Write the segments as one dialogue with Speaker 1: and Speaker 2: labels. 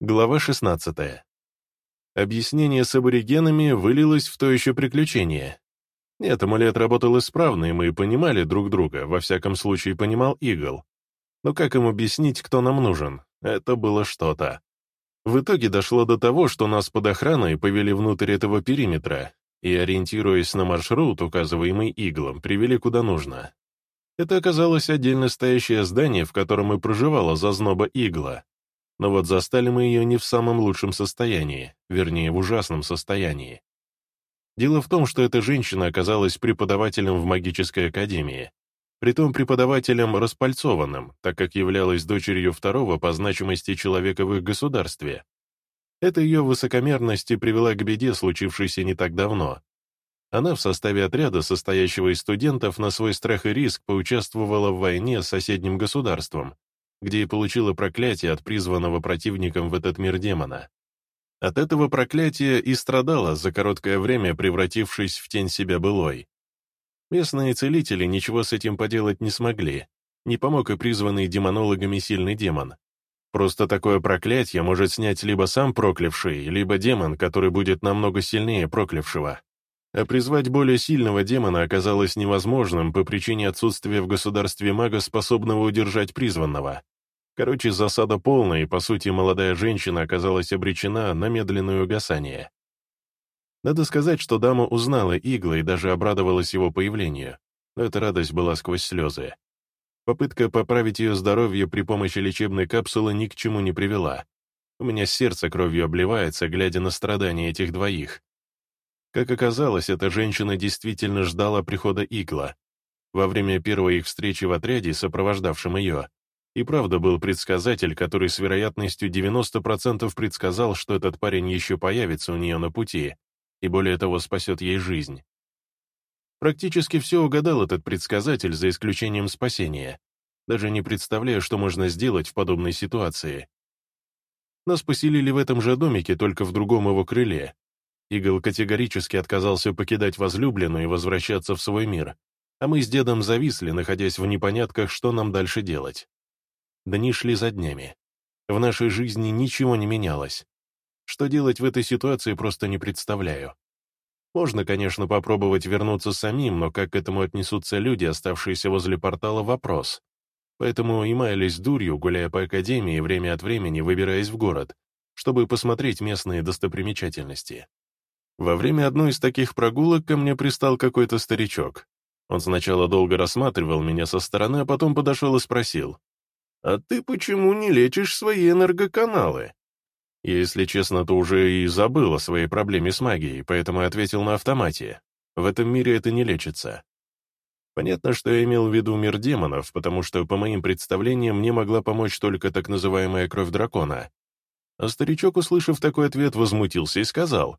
Speaker 1: Глава 16. Объяснение с аборигенами вылилось в то еще приключение. Нет, амулет работал исправно, и мы понимали друг друга, во всяком случае понимал Игл. Но как им объяснить, кто нам нужен? Это было что-то. В итоге дошло до того, что нас под охраной повели внутрь этого периметра и, ориентируясь на маршрут, указываемый Иглом, привели куда нужно. Это оказалось отдельно стоящее здание, в котором и проживала зазноба Игла. Но вот застали мы ее не в самом лучшем состоянии, вернее, в ужасном состоянии. Дело в том, что эта женщина оказалась преподавателем в магической академии, притом преподавателем распальцованным, так как являлась дочерью второго по значимости человека в их государстве. Эта ее высокомерность и привела к беде, случившейся не так давно. Она в составе отряда, состоящего из студентов, на свой страх и риск поучаствовала в войне с соседним государством, где и получила проклятие от призванного противником в этот мир демона. От этого проклятия и страдала за короткое время, превратившись в тень себя былой. Местные целители ничего с этим поделать не смогли. Не помог и призванный демонологами сильный демон. Просто такое проклятие может снять либо сам проклявший, либо демон, который будет намного сильнее проклявшего. А призвать более сильного демона оказалось невозможным по причине отсутствия в государстве мага, способного удержать призванного. Короче, засада полная, и, по сути, молодая женщина оказалась обречена на медленное угасание. Надо сказать, что дама узнала Игла и даже обрадовалась его появлению, но эта радость была сквозь слезы. Попытка поправить ее здоровье при помощи лечебной капсулы ни к чему не привела. У меня сердце кровью обливается, глядя на страдания этих двоих. Как оказалось, эта женщина действительно ждала прихода Игла. Во время первой их встречи в отряде, сопровождавшем ее, и правда был предсказатель, который с вероятностью 90% предсказал, что этот парень еще появится у нее на пути, и более того спасет ей жизнь. Практически все угадал этот предсказатель, за исключением спасения, даже не представляя, что можно сделать в подобной ситуации. Нас поселили в этом же домике, только в другом его крыле. Игл категорически отказался покидать возлюбленную и возвращаться в свой мир, а мы с дедом зависли, находясь в непонятках, что нам дальше делать. Дни шли за днями. В нашей жизни ничего не менялось. Что делать в этой ситуации, просто не представляю. Можно, конечно, попробовать вернуться самим, но как к этому отнесутся люди, оставшиеся возле портала, вопрос. Поэтому и маялись дурью, гуляя по академии, время от времени выбираясь в город, чтобы посмотреть местные достопримечательности. Во время одной из таких прогулок ко мне пристал какой-то старичок. Он сначала долго рассматривал меня со стороны, а потом подошел и спросил, «А ты почему не лечишь свои энергоканалы?» Если честно, то уже и забыл о своей проблеме с магией, поэтому ответил на автомате. В этом мире это не лечится. Понятно, что я имел в виду мир демонов, потому что, по моим представлениям, мне могла помочь только так называемая кровь дракона. А старичок, услышав такой ответ, возмутился и сказал,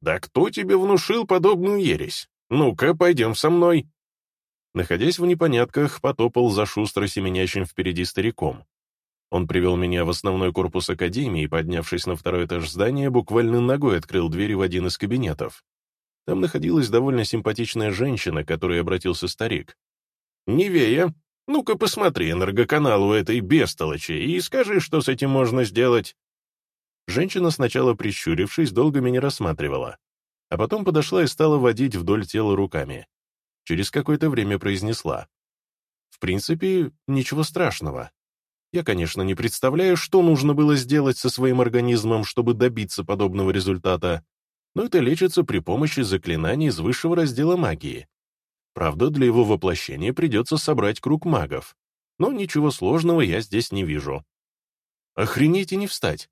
Speaker 1: «Да кто тебе внушил подобную ересь? Ну-ка, пойдем со мной». Находясь в непонятках, потопал за шустро семенящим впереди стариком. Он привел меня в основной корпус академии и, поднявшись на второй этаж здания, буквально ногой открыл двери в один из кабинетов. Там находилась довольно симпатичная женщина, к которой обратился старик. «Невея, ну-ка посмотри энергоканал у этой бестолочи и скажи, что с этим можно сделать». Женщина, сначала прищурившись, долго меня рассматривала, а потом подошла и стала водить вдоль тела руками. Через какое-то время произнесла. «В принципе, ничего страшного. Я, конечно, не представляю, что нужно было сделать со своим организмом, чтобы добиться подобного результата, но это лечится при помощи заклинаний из высшего раздела магии. Правда, для его воплощения придется собрать круг магов, но ничего сложного я здесь не вижу. Охренеть и не встать.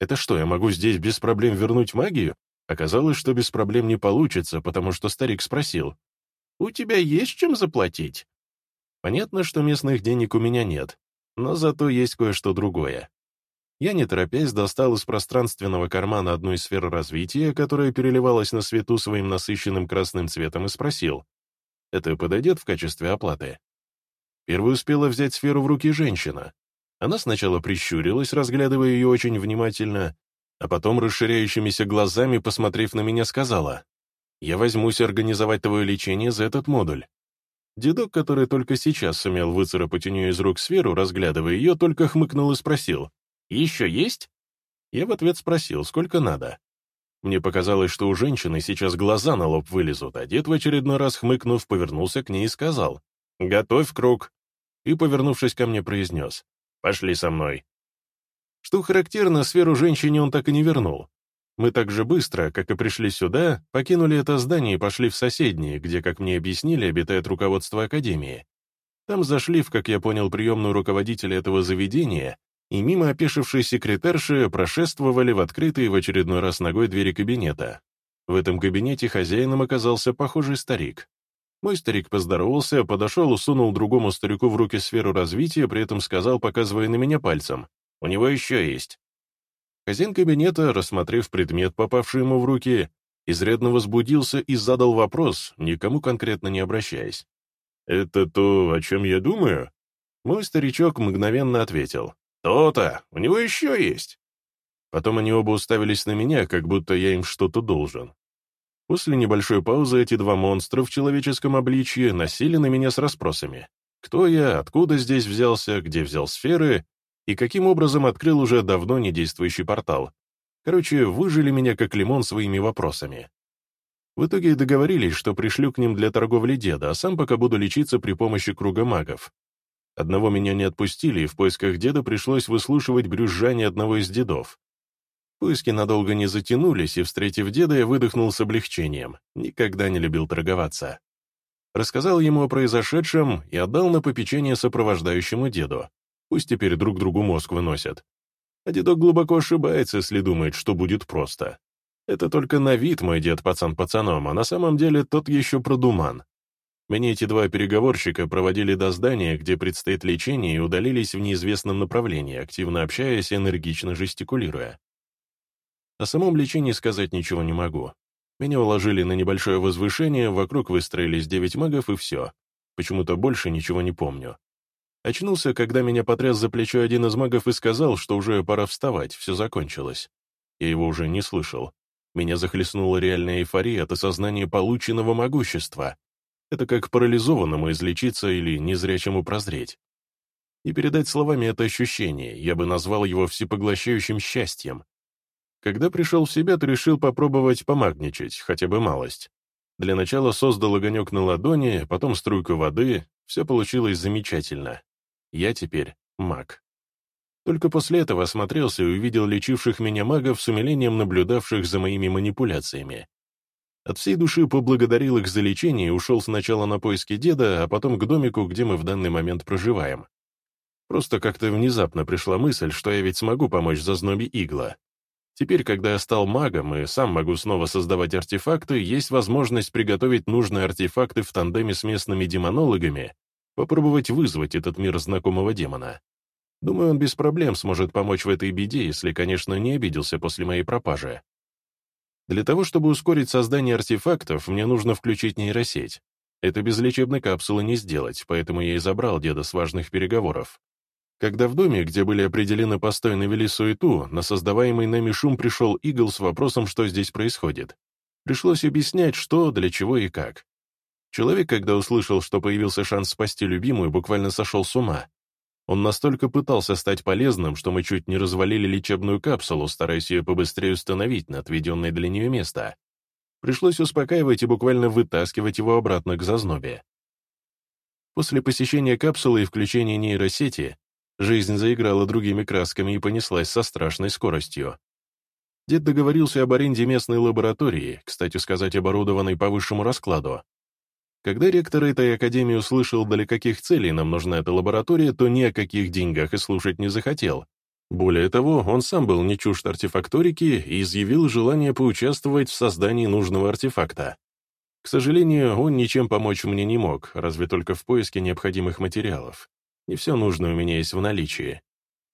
Speaker 1: Это что, я могу здесь без проблем вернуть магию? Оказалось, что без проблем не получится, потому что старик спросил. «У тебя есть чем заплатить?» Понятно, что местных денег у меня нет, но зато есть кое-что другое. Я, не торопясь, достал из пространственного кармана одну из сфер развития, которая переливалась на свету своим насыщенным красным цветом, и спросил, «Это подойдет в качестве оплаты?» Первой успела взять сферу в руки женщина. Она сначала прищурилась, разглядывая ее очень внимательно, а потом расширяющимися глазами, посмотрев на меня, сказала, «Я возьмусь организовать твое лечение за этот модуль. Дедок, который только сейчас сумел выцарапать у нее из рук сферу, разглядывая ее, только хмыкнул и спросил, «Еще есть?» Я в ответ спросил, сколько надо. Мне показалось, что у женщины сейчас глаза на лоб вылезут, а дед в очередной раз хмыкнув, повернулся к ней и сказал «Готовь круг!» и, повернувшись ко мне, произнес «Пошли со мной». Что характерно, сферу женщине он так и не вернул. Мы так же быстро, как и пришли сюда, покинули это здание и пошли в соседнее, где, как мне объяснили, обитает руководство Академии. Там зашли в, как я понял, приемную руководителя этого заведения и мимо опешившей секретарши прошествовали в открытые в очередной раз ногой двери кабинета. В этом кабинете хозяином оказался похожий старик. Мой старик поздоровался, подошел, усунул другому старику в руки сферу развития, при этом сказал, показывая на меня пальцем, «У него еще есть». Хозяин кабинета, рассмотрев предмет, попавший ему в руки, изрядно возбудился и задал вопрос, никому конкретно не обращаясь. «Это то, о чем я думаю?» Мой старичок мгновенно ответил. «То-то, у него еще есть». Потом они оба уставились на меня, как будто я им что-то должен. После небольшой паузы эти два монстра в человеческом обличье носили на меня с расспросами. Кто я, откуда здесь взялся, где взял сферы и каким образом открыл уже давно недействующий портал. Короче, выжили меня как лимон своими вопросами. В итоге договорились, что пришлю к ним для торговли деда, а сам пока буду лечиться при помощи круга магов. Одного меня не отпустили, и в поисках деда пришлось выслушивать брюзжание одного из дедов. Поиски надолго не затянулись, и, встретив деда, я выдохнул с облегчением. Никогда не любил торговаться. Рассказал ему о произошедшем и отдал на попечение сопровождающему деду. Пусть теперь друг другу мозг выносят. А дедок глубоко ошибается, если думает, что будет просто. Это только на вид мой дед пацан пацаном, а на самом деле тот еще продуман. Меня эти два переговорщика проводили до здания, где предстоит лечение, и удалились в неизвестном направлении, активно общаясь и энергично жестикулируя. О самом лечении сказать ничего не могу. Меня уложили на небольшое возвышение, вокруг выстроились девять магов, и все. Почему-то больше ничего не помню. Очнулся, когда меня потряс за плечо один из магов и сказал, что уже пора вставать, все закончилось. Я его уже не слышал. Меня захлестнула реальная эйфория от осознания полученного могущества. Это как парализованному излечиться или незрячему прозреть. И передать словами это ощущение, я бы назвал его всепоглощающим счастьем. Когда пришел в себя, то решил попробовать помагничать, хотя бы малость. Для начала создал огонек на ладони, потом струйку воды, все получилось замечательно. Я теперь маг. Только после этого осмотрелся и увидел лечивших меня магов с умилением наблюдавших за моими манипуляциями. От всей души поблагодарил их за лечение и ушел сначала на поиски деда, а потом к домику, где мы в данный момент проживаем. Просто как-то внезапно пришла мысль, что я ведь смогу помочь зазнобе игла. Теперь, когда я стал магом и сам могу снова создавать артефакты, есть возможность приготовить нужные артефакты в тандеме с местными демонологами, попробовать вызвать этот мир знакомого демона. Думаю, он без проблем сможет помочь в этой беде, если, конечно, не обиделся после моей пропажи. Для того, чтобы ускорить создание артефактов, мне нужно включить нейросеть. Это без лечебной капсулы не сделать, поэтому я и забрал деда с важных переговоров. Когда в доме, где были определены постой, навели суету, на создаваемый нами шум пришел Игл с вопросом, что здесь происходит. Пришлось объяснять, что, для чего и как. Человек, когда услышал, что появился шанс спасти любимую, буквально сошел с ума. Он настолько пытался стать полезным, что мы чуть не развалили лечебную капсулу, стараясь ее побыстрее установить на отведенное для нее место. Пришлось успокаивать и буквально вытаскивать его обратно к зазнобе. После посещения капсулы и включения нейросети жизнь заиграла другими красками и понеслась со страшной скоростью. Дед договорился об аренде местной лаборатории, кстати сказать, оборудованной по высшему раскладу. Когда ректор этой академии услышал, для каких целей нам нужна эта лаборатория, то ни о каких деньгах и слушать не захотел. Более того, он сам был не чужд артефакторики и изъявил желание поучаствовать в создании нужного артефакта. К сожалению, он ничем помочь мне не мог, разве только в поиске необходимых материалов. Не все нужное у меня есть в наличии.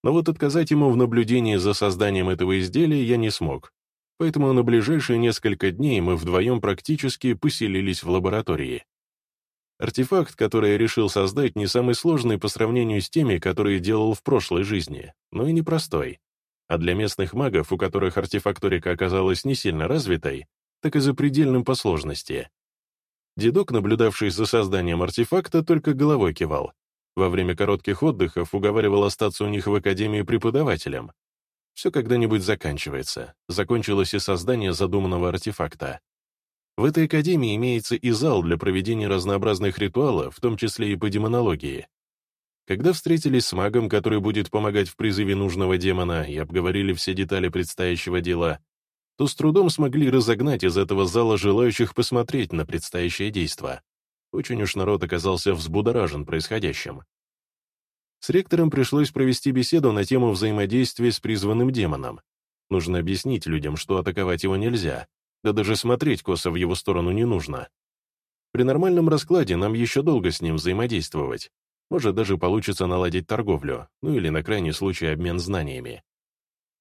Speaker 1: Но вот отказать ему в наблюдении за созданием этого изделия я не смог. Поэтому на ближайшие несколько дней мы вдвоем практически поселились в лаборатории. Артефакт, который я решил создать, не самый сложный по сравнению с теми, которые делал в прошлой жизни, но и непростой. А для местных магов, у которых артефакторика оказалась не сильно развитой, так и запредельным по сложности. Дедок, наблюдавший за созданием артефакта, только головой кивал. Во время коротких отдыхов уговаривал остаться у них в академии преподавателем. Все когда-нибудь заканчивается. Закончилось и создание задуманного артефакта. В этой академии имеется и зал для проведения разнообразных ритуалов, в том числе и по демонологии. Когда встретились с магом, который будет помогать в призыве нужного демона, и обговорили все детали предстоящего дела, то с трудом смогли разогнать из этого зала желающих посмотреть на предстоящее действо. Очень уж народ оказался взбудоражен происходящим. С ректором пришлось провести беседу на тему взаимодействия с призванным демоном. Нужно объяснить людям, что атаковать его нельзя, да даже смотреть косо в его сторону не нужно. При нормальном раскладе нам еще долго с ним взаимодействовать. Может, даже получится наладить торговлю, ну или на крайний случай обмен знаниями.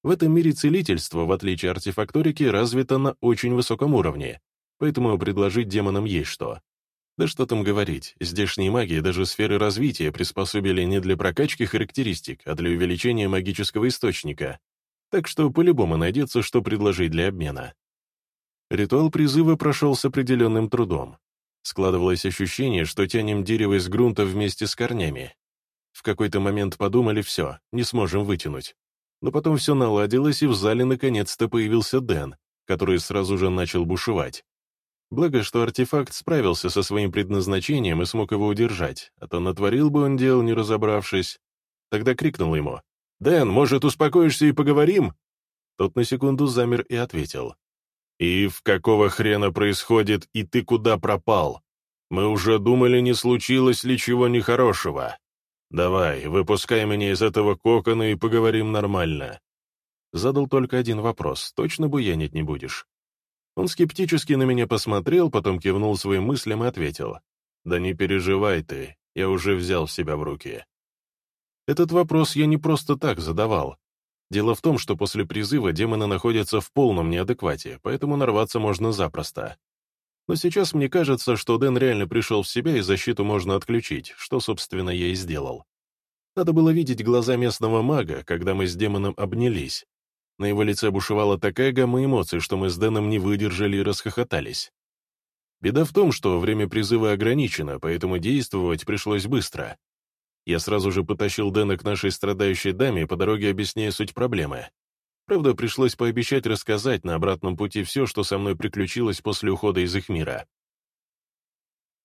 Speaker 1: В этом мире целительство, в отличие от артефакторики, развито на очень высоком уровне, поэтому предложить демонам есть что. Да что там говорить, здешние маги даже сферы развития приспособили не для прокачки характеристик, а для увеличения магического источника. Так что по-любому найдется, что предложить для обмена. Ритуал призыва прошел с определенным трудом. Складывалось ощущение, что тянем дерево из грунта вместе с корнями. В какой-то момент подумали, все, не сможем вытянуть. Но потом все наладилось, и в зале наконец-то появился Дэн, который сразу же начал бушевать. Благо, что артефакт справился со своим предназначением и смог его удержать, а то натворил бы он дел, не разобравшись. Тогда крикнул ему. «Дэн, может, успокоишься и поговорим?» Тот на секунду замер и ответил. «И в какого хрена происходит, и ты куда пропал? Мы уже думали, не случилось ли чего нехорошего. Давай, выпускай меня из этого кокона и поговорим нормально». Задал только один вопрос, точно буянить не будешь? Он скептически на меня посмотрел, потом кивнул своим мыслям и ответил. «Да не переживай ты, я уже взял себя в руки». Этот вопрос я не просто так задавал. Дело в том, что после призыва демоны находятся в полном неадеквате, поэтому нарваться можно запросто. Но сейчас мне кажется, что Дэн реально пришел в себя и защиту можно отключить, что, собственно, я и сделал. Надо было видеть глаза местного мага, когда мы с демоном обнялись. На его лице бушевала такая гамма эмоций, что мы с Дэном не выдержали и расхохотались. Беда в том, что время призыва ограничено, поэтому действовать пришлось быстро. Я сразу же потащил Дэна к нашей страдающей даме, по дороге объясняя суть проблемы. Правда, пришлось пообещать рассказать на обратном пути все, что со мной приключилось после ухода из их мира.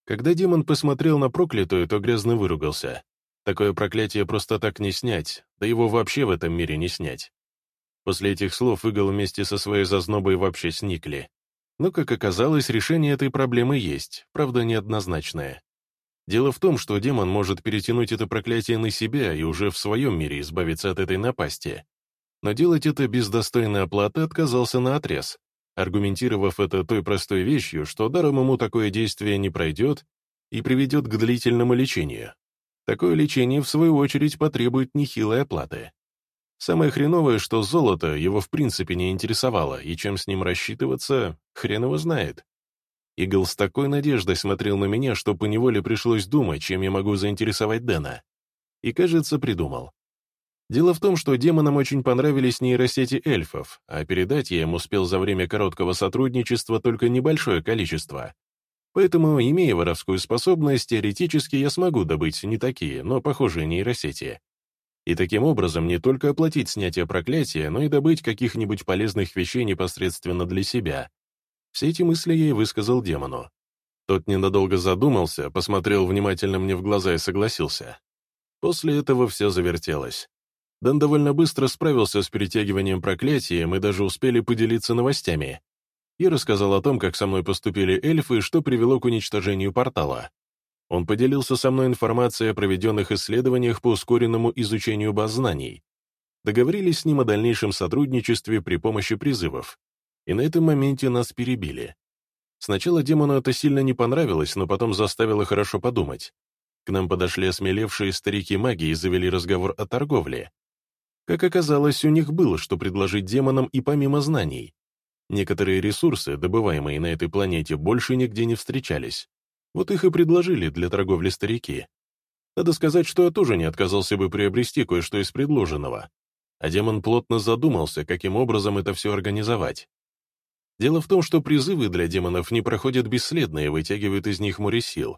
Speaker 1: Когда демон посмотрел на проклятую, то грязно выругался. Такое проклятие просто так не снять, да его вообще в этом мире не снять. После этих слов Игл вместе со своей зазнобой вообще сникли. Но, как оказалось, решение этой проблемы есть, правда, неоднозначное. Дело в том, что демон может перетянуть это проклятие на себя и уже в своем мире избавиться от этой напасти. Но делать это без достойной оплаты отказался на отрез, аргументировав это той простой вещью, что даром ему такое действие не пройдет и приведет к длительному лечению. Такое лечение, в свою очередь, потребует нехилой оплаты. Самое хреновое, что золото его в принципе не интересовало, и чем с ним рассчитываться, хрен его знает. Игл с такой надеждой смотрел на меня, что поневоле пришлось думать, чем я могу заинтересовать Дэна. И, кажется, придумал. Дело в том, что демонам очень понравились нейросети эльфов, а передать я им успел за время короткого сотрудничества только небольшое количество. Поэтому, имея воровскую способность, теоретически я смогу добыть не такие, но похожие нейросети. И таким образом не только оплатить снятие проклятия, но и добыть каких-нибудь полезных вещей непосредственно для себя, все эти мысли и высказал демону. Тот ненадолго задумался, посмотрел внимательно мне в глаза и согласился. После этого все завертелось. Дэн довольно быстро справился с перетягиванием проклятия, мы даже успели поделиться новостями. Я рассказал о том, как со мной поступили эльфы и что привело к уничтожению портала. Он поделился со мной информацией о проведенных исследованиях по ускоренному изучению баз знаний. Договорились с ним о дальнейшем сотрудничестве при помощи призывов и на этом моменте нас перебили. Сначала демону это сильно не понравилось, но потом заставило хорошо подумать. К нам подошли осмелевшие старики маги и завели разговор о торговле. Как оказалось, у них было что предложить демонам и помимо знаний. Некоторые ресурсы, добываемые на этой планете, больше нигде не встречались. Вот их и предложили для торговли старики. Надо сказать, что я тоже не отказался бы приобрести кое-что из предложенного. А демон плотно задумался, каким образом это все организовать. Дело в том, что призывы для демонов не проходят бесследно и вытягивают из них море сил.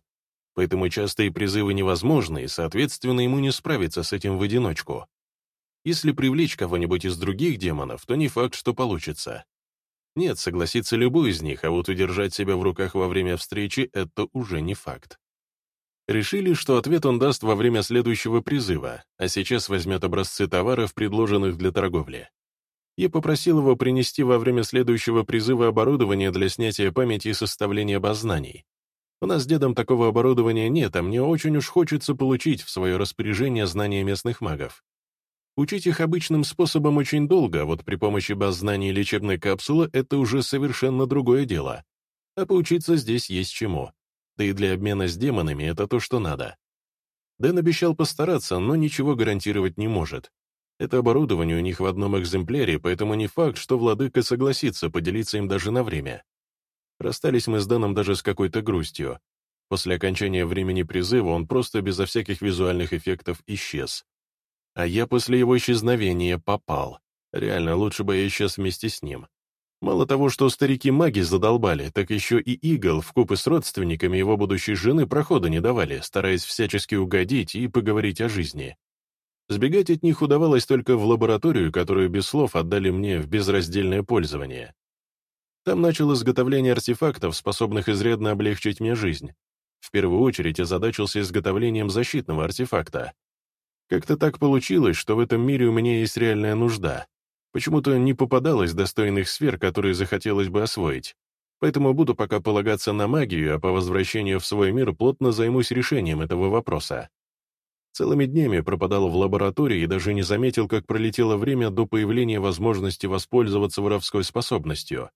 Speaker 1: Поэтому частые призывы невозможны, и, соответственно, ему не справиться с этим в одиночку. Если привлечь кого-нибудь из других демонов, то не факт, что получится. Нет, согласится любой из них, а вот удержать себя в руках во время встречи — это уже не факт. Решили, что ответ он даст во время следующего призыва, а сейчас возьмет образцы товаров, предложенных для торговли. Я попросил его принести во время следующего призыва оборудование для снятия памяти и составления баз знаний. У нас с дедом такого оборудования нет, а мне очень уж хочется получить в свое распоряжение знания местных магов. Учить их обычным способом очень долго, а вот при помощи баз знаний лечебной капсулы это уже совершенно другое дело. А поучиться здесь есть чему. Да и для обмена с демонами это то, что надо. Дэн обещал постараться, но ничего гарантировать не может. Это оборудование у них в одном экземпляре, поэтому не факт, что владыка согласится поделиться им даже на время. Расстались мы с Дэном даже с какой-то грустью. После окончания времени призыва он просто безо всяких визуальных эффектов исчез. А я после его исчезновения попал. Реально, лучше бы я исчез вместе с ним. Мало того, что старики-маги задолбали, так еще и Игл вкупе с родственниками его будущей жены прохода не давали, стараясь всячески угодить и поговорить о жизни. Сбегать от них удавалось только в лабораторию, которую без слов отдали мне в безраздельное пользование. Там начал изготовление артефактов, способных изрядно облегчить мне жизнь. В первую очередь озадачился изготовлением защитного артефакта. Как-то так получилось, что в этом мире у меня есть реальная нужда. Почему-то не попадалось достойных сфер, которые захотелось бы освоить. Поэтому буду пока полагаться на магию, а по возвращению в свой мир плотно займусь решением этого вопроса. Целыми днями пропадал в лаборатории и даже не заметил, как пролетело время до появления возможности воспользоваться воровской способностью.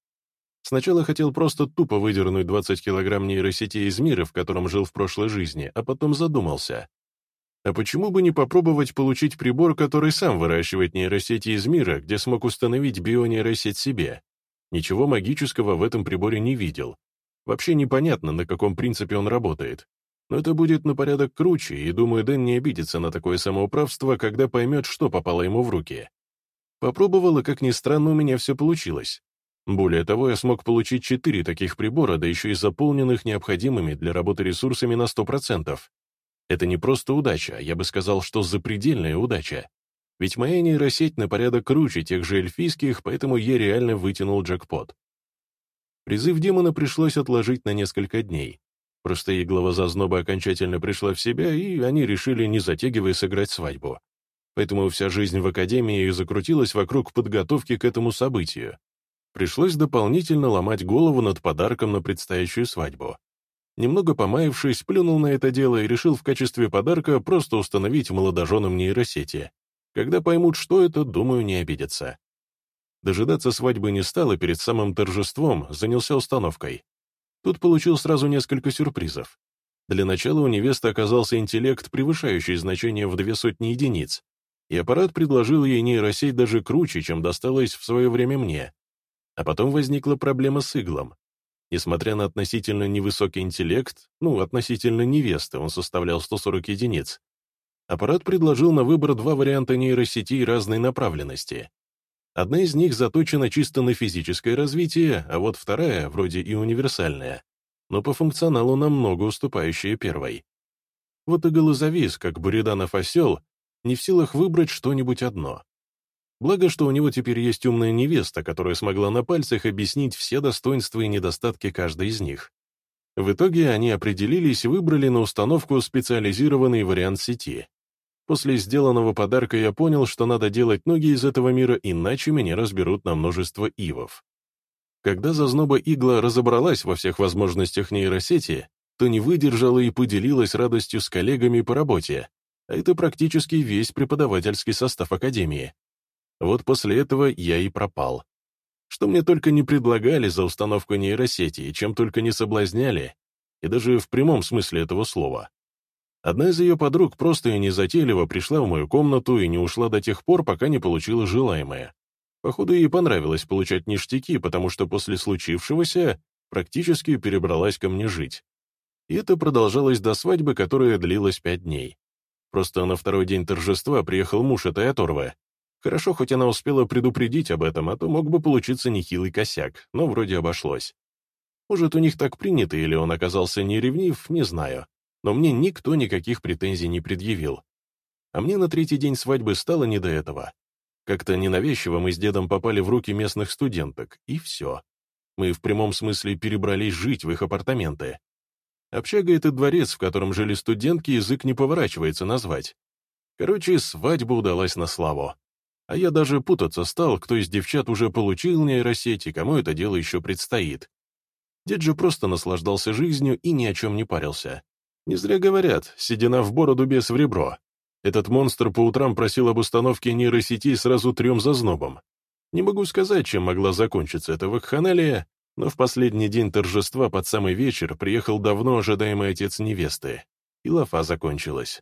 Speaker 1: Сначала хотел просто тупо выдернуть 20 килограмм нейросети из мира, в котором жил в прошлой жизни, а потом задумался. А почему бы не попробовать получить прибор, который сам выращивает нейросети из мира, где смог установить бионейросеть себе? Ничего магического в этом приборе не видел. Вообще непонятно, на каком принципе он работает. Но это будет на порядок круче, и, думаю, Дэн не обидится на такое самоуправство, когда поймет, что попало ему в руки. Попробовал, и, как ни странно, у меня все получилось. Более того, я смог получить четыре таких прибора, да еще и заполненных необходимыми для работы ресурсами на 100%. Это не просто удача, я бы сказал, что запредельная удача. Ведь моя нейросеть на порядок круче тех же эльфийских, поэтому я реально вытянул джекпот. Призыв демона пришлось отложить на несколько дней. Просто и глава зазноба окончательно пришла в себя, и они решили, не затягивая, сыграть свадьбу. Поэтому вся жизнь в Академии закрутилась вокруг подготовки к этому событию. Пришлось дополнительно ломать голову над подарком на предстоящую свадьбу. Немного помаявшись, плюнул на это дело и решил в качестве подарка просто установить молодоженам нейросети. Когда поймут, что это, думаю, не обидятся. Дожидаться свадьбы не стал и перед самым торжеством занялся установкой. Тут получил сразу несколько сюрпризов. Для начала у невесты оказался интеллект, превышающий значение в две сотни единиц, и аппарат предложил ей нейросеть даже круче, чем досталось в свое время мне. А потом возникла проблема с иглом. Несмотря на относительно невысокий интеллект, ну, относительно невесты, он составлял 140 единиц, аппарат предложил на выбор два варианта нейросетей разной направленности. Одна из них заточена чисто на физическое развитие, а вот вторая, вроде и универсальная, но по функционалу намного уступающая первой. Вот и голозавис, как Буриданов осел, не в силах выбрать что-нибудь одно. Благо, что у него теперь есть умная невеста, которая смогла на пальцах объяснить все достоинства и недостатки каждой из них. В итоге они определились и выбрали на установку специализированный вариант сети. После сделанного подарка я понял, что надо делать ноги из этого мира, иначе меня разберут на множество ивов. Когда зазноба игла разобралась во всех возможностях нейросети, то не выдержала и поделилась радостью с коллегами по работе, а это практически весь преподавательский состав Академии. Вот после этого я и пропал. Что мне только не предлагали за установку нейросети, чем только не соблазняли, и даже в прямом смысле этого слова. Одна из ее подруг просто и незатейливо пришла в мою комнату и не ушла до тех пор, пока не получила желаемое. Походу, ей понравилось получать ништяки, потому что после случившегося практически перебралась ко мне жить. И это продолжалось до свадьбы, которая длилась пять дней. Просто на второй день торжества приехал муж этой оторвы, Хорошо, хоть она успела предупредить об этом, а то мог бы получиться нехилый косяк, но вроде обошлось. Может, у них так принято, или он оказался не ревнив, не знаю. Но мне никто никаких претензий не предъявил. А мне на третий день свадьбы стало не до этого. Как-то ненавязчиво мы с дедом попали в руки местных студенток, и все. Мы в прямом смысле перебрались жить в их апартаменты. Общага — это дворец, в котором жили студентки, язык не поворачивается назвать. Короче, свадьба удалась на славу. А я даже путаться стал, кто из девчат уже получил нейросеть и кому это дело еще предстоит. Дед же просто наслаждался жизнью и ни о чем не парился. Не зря говорят, седина в бороду без в ребро. Этот монстр по утрам просил об установке нейросети сразу трем зазнобом. Не могу сказать, чем могла закончиться эта вакханалия, но в последний день торжества под самый вечер приехал давно ожидаемый отец невесты, и лафа закончилась.